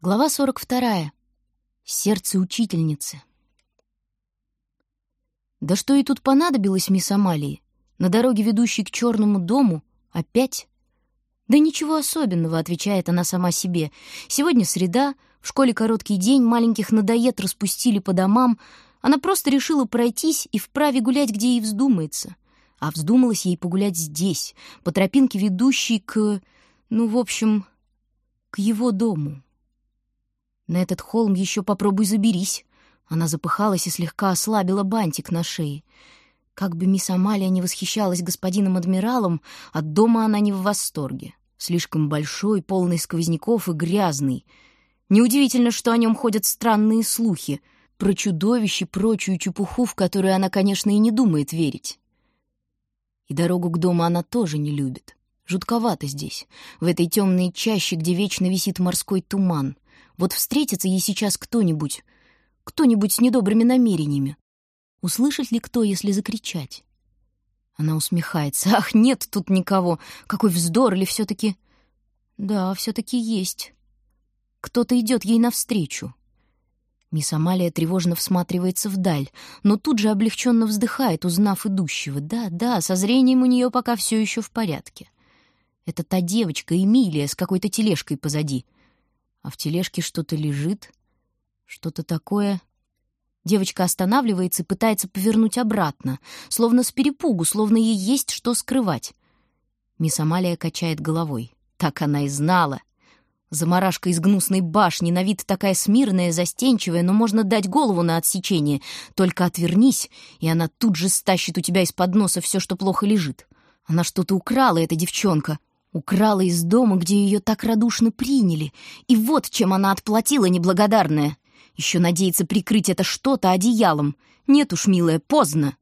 Глава 42. Сердце учительницы. Да что и тут понадобилось мисс Амалии? На дороге, ведущей к черному дому, опять? Да ничего особенного, отвечает она сама себе. Сегодня среда, в школе короткий день, маленьких надоед распустили по домам. Она просто решила пройтись и вправе гулять, где ей вздумается. А вздумалось ей погулять здесь, по тропинке, ведущей к... ну, в общем, к его дому. На этот холм еще попробуй заберись. Она запыхалась и слегка ослабила бантик на шее. Как бы мисс Амалия не восхищалась господином адмиралом, от дома она не в восторге. Слишком большой, полный сквозняков и грязный. Неудивительно, что о нем ходят странные слухи про чудовище прочую чепуху, в которую она, конечно, и не думает верить. И дорогу к дому она тоже не любит. Жутковато здесь, в этой темной чаще, где вечно висит морской туман — вот встретится ей сейчас кто-нибудь, кто-нибудь с недобрыми намерениями. Услышит ли кто, если закричать? Она усмехается. Ах, нет тут никого. Какой вздор, или все-таки... Да, все-таки есть. Кто-то идет ей навстречу. Мисс Амалия тревожно всматривается вдаль, но тут же облегченно вздыхает, узнав идущего. Да, да, со зрением у нее пока все еще в порядке. Это та девочка Эмилия с какой-то тележкой позади — а в тележке что-то лежит, что-то такое. Девочка останавливается и пытается повернуть обратно, словно с перепугу, словно ей есть что скрывать. Мисс Амалия качает головой. Так она и знала. Замарашка из гнусной башни, на вид такая смирная, застенчивая, но можно дать голову на отсечение. Только отвернись, и она тут же стащит у тебя из-под носа все, что плохо лежит. Она что-то украла, эта девчонка. Украла из дома, где ее так радушно приняли. И вот чем она отплатила неблагодарная. Еще надеется прикрыть это что-то одеялом. Нет уж, милая, поздно.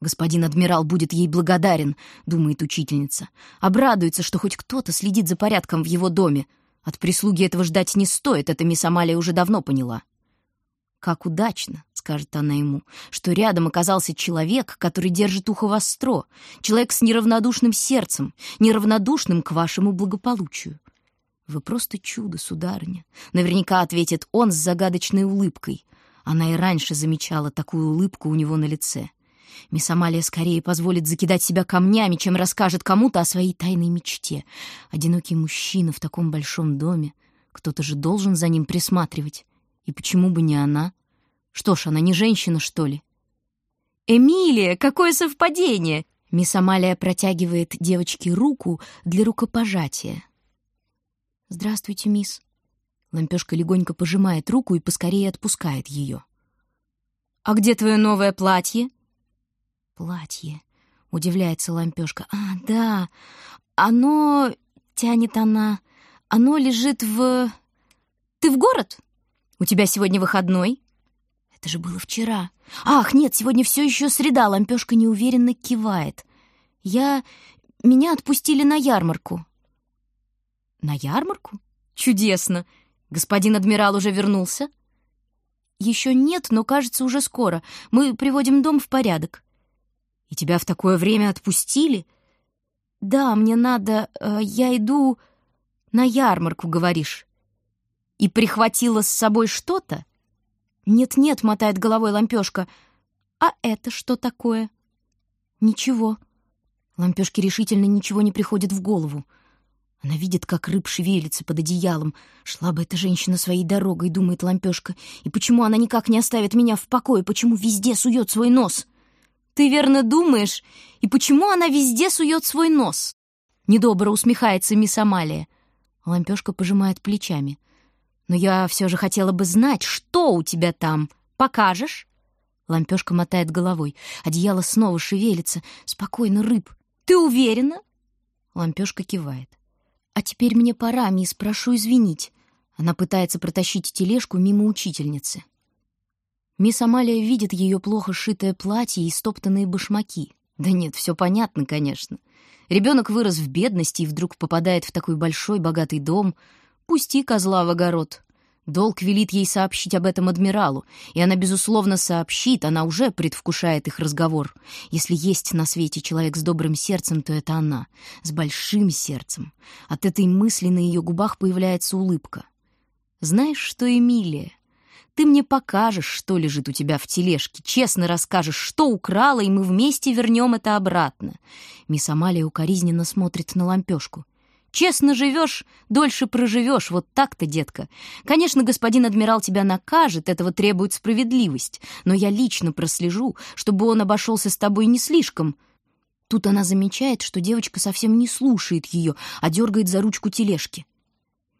Господин адмирал будет ей благодарен, думает учительница. Обрадуется, что хоть кто-то следит за порядком в его доме. От прислуги этого ждать не стоит, это мисс Амалия уже давно поняла. Как удачно, скажет она ему, что рядом оказался человек, который держит ухо востро, человек с неравнодушным сердцем, неравнодушным к вашему благополучию. «Вы просто чудо, сударыня», — наверняка ответит он с загадочной улыбкой. Она и раньше замечала такую улыбку у него на лице. Мисс Амалия скорее позволит закидать себя камнями, чем расскажет кому-то о своей тайной мечте. Одинокий мужчина в таком большом доме. Кто-то же должен за ним присматривать. И почему бы не она? Что ж, она не женщина, что ли? «Эмилия, какое совпадение!» Мисс Амалия протягивает девочке руку для рукопожатия. «Здравствуйте, мисс». Лампёшка легонько пожимает руку и поскорее отпускает ее. «А где твое новое платье?» «Платье», — удивляется Лампёшка. «А, да, оно...» — тянет она. «Оно лежит в...» «Ты в город? У тебя сегодня выходной?» Это же было вчера. Ах, нет, сегодня все еще среда, лампешка неуверенно кивает. Я... Меня отпустили на ярмарку. На ярмарку? Чудесно. Господин адмирал уже вернулся? Еще нет, но, кажется, уже скоро. Мы приводим дом в порядок. И тебя в такое время отпустили? Да, мне надо... Э, я иду на ярмарку, говоришь. И прихватила с собой что-то? «Нет-нет», — мотает головой лампёшка. «А это что такое?» «Ничего». Лампёшке решительно ничего не приходит в голову. Она видит, как рыб шевелится под одеялом. Шла бы эта женщина своей дорогой, думает лампёшка. И почему она никак не оставит меня в покое? Почему везде сует свой нос? Ты верно думаешь? И почему она везде сует свой нос? Недобро усмехается мисс Амалия. Лампёшка пожимает плечами. Но я все же хотела бы знать, что у тебя там. Покажешь?» Лампешка мотает головой. Одеяло снова шевелится. «Спокойно, рыб. Ты уверена?» Лампешка кивает. «А теперь мне пора, мисс, прошу извинить». Она пытается протащить тележку мимо учительницы. Мисс Амалия видит ее плохо сшитое платье и стоптанные башмаки. Да нет, все понятно, конечно. Ребенок вырос в бедности и вдруг попадает в такой большой богатый дом — Пусти козла в огород. Долг велит ей сообщить об этом адмиралу, и она, безусловно, сообщит, она уже предвкушает их разговор. Если есть на свете человек с добрым сердцем, то это она, с большим сердцем. От этой мысли на ее губах появляется улыбка. Знаешь что, Эмилия, ты мне покажешь, что лежит у тебя в тележке, честно расскажешь, что украла, и мы вместе вернем это обратно. Мисс Амалия укоризненно смотрит на лампешку. Честно живешь, дольше проживешь, вот так-то, детка. Конечно, господин адмирал тебя накажет, этого требует справедливость, но я лично прослежу, чтобы он обошелся с тобой не слишком. Тут она замечает, что девочка совсем не слушает ее, а дергает за ручку тележки.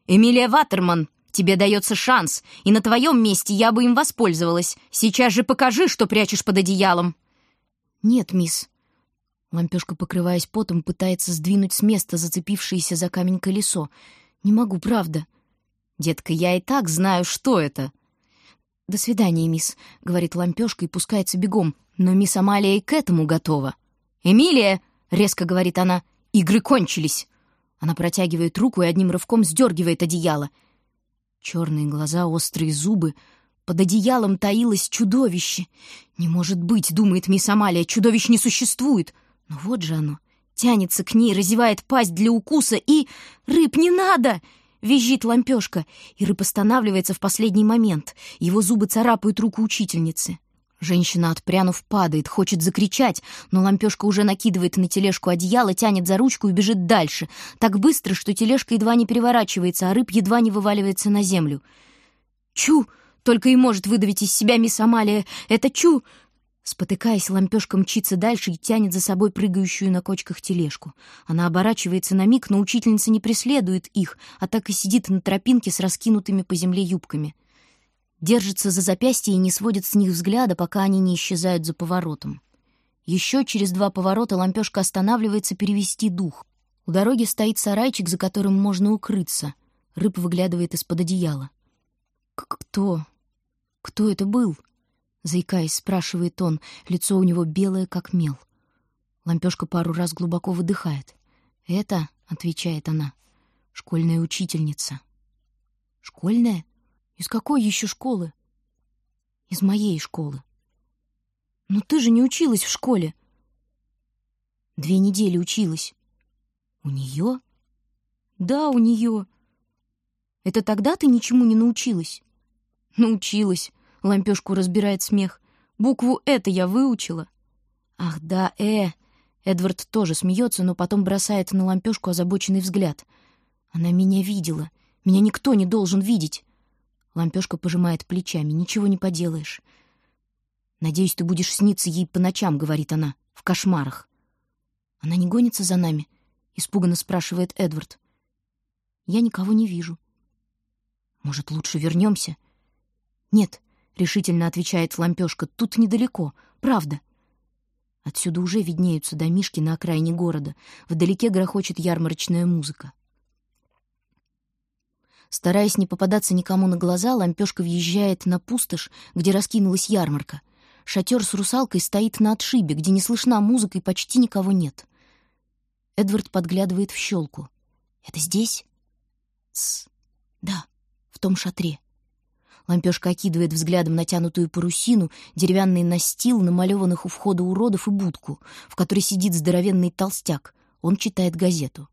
«Эмилия Ваттерман, тебе дается шанс, и на твоем месте я бы им воспользовалась. Сейчас же покажи, что прячешь под одеялом». «Нет, мисс», Лампешка, покрываясь потом, пытается сдвинуть с места зацепившееся за камень колесо. «Не могу, правда». «Детка, я и так знаю, что это». «До свидания, мисс», — говорит Лампешка и пускается бегом. Но мисс Амалия и к этому готова. «Эмилия!» — резко говорит она. «Игры кончились!» Она протягивает руку и одним рывком сдергивает одеяло. Черные глаза, острые зубы. Под одеялом таилось чудовище. «Не может быть», — думает мисс Амалия, — «чудовищ не существует». Ну вот же оно. Тянется к ней, разевает пасть для укуса и... «Рыб, не надо!» Визжит лампешка, и рыб останавливается в последний момент. Его зубы царапают руку учительницы. Женщина, отпрянув, падает, хочет закричать, но лампешка уже накидывает на тележку одеяло, тянет за ручку и бежит дальше. Так быстро, что тележка едва не переворачивается, а рыб едва не вываливается на землю. «Чу!» — только и может выдавить из себя мисс Амалия. «Это чу!» Спотыкаясь, лампешка мчится дальше и тянет за собой прыгающую на кочках тележку. Она оборачивается на миг, но учительница не преследует их, а так и сидит на тропинке с раскинутыми по земле юбками. Держится за запястье и не сводит с них взгляда, пока они не исчезают за поворотом. Еще через два поворота лампешка останавливается перевести дух. У дороги стоит сарайчик, за которым можно укрыться. Рыб выглядывает из-под одеяла. «Кто? Кто это был?» Заикаясь, спрашивает он, лицо у него белое, как мел. Лампешка пару раз глубоко выдыхает. «Это», — отвечает она, — «школьная учительница». «Школьная? Из какой еще школы?» «Из моей школы». «Но ты же не училась в школе». «Две недели училась». «У нее?» «Да, у нее». «Это тогда ты ничему не научилась?» «Научилась», Лампешку разбирает смех. Букву «это» я выучила. Ах, да, «э». Эдвард тоже смеется, но потом бросает на лампешку озабоченный взгляд. Она меня видела. Меня никто не должен видеть. Лампешка пожимает плечами. Ничего не поделаешь. «Надеюсь, ты будешь сниться ей по ночам», — говорит она, — «в кошмарах». «Она не гонится за нами?» — испуганно спрашивает Эдвард. «Я никого не вижу». «Может, лучше вернемся?» «Нет, — решительно отвечает лампешка. «Тут недалеко. Правда». Отсюда уже виднеются домишки на окраине города. Вдалеке грохочет ярмарочная музыка. Стараясь не попадаться никому на глаза, лампешка въезжает на пустошь, где раскинулась ярмарка. Шатер с русалкой стоит на отшибе, где не слышна музыка и почти никого нет. Эдвард подглядывает в щелку. «Это здесь?» «Тсс. Да, в том шатре». Лампешка окидывает взглядом натянутую парусину, деревянный настил, намалеванных у входа уродов и будку, в которой сидит здоровенный толстяк. Он читает газету.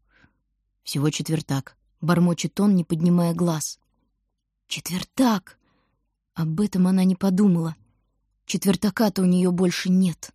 Всего четвертак. Бормочет он, не поднимая глаз. Четвертак! Об этом она не подумала. Четвертака-то у нее больше нет.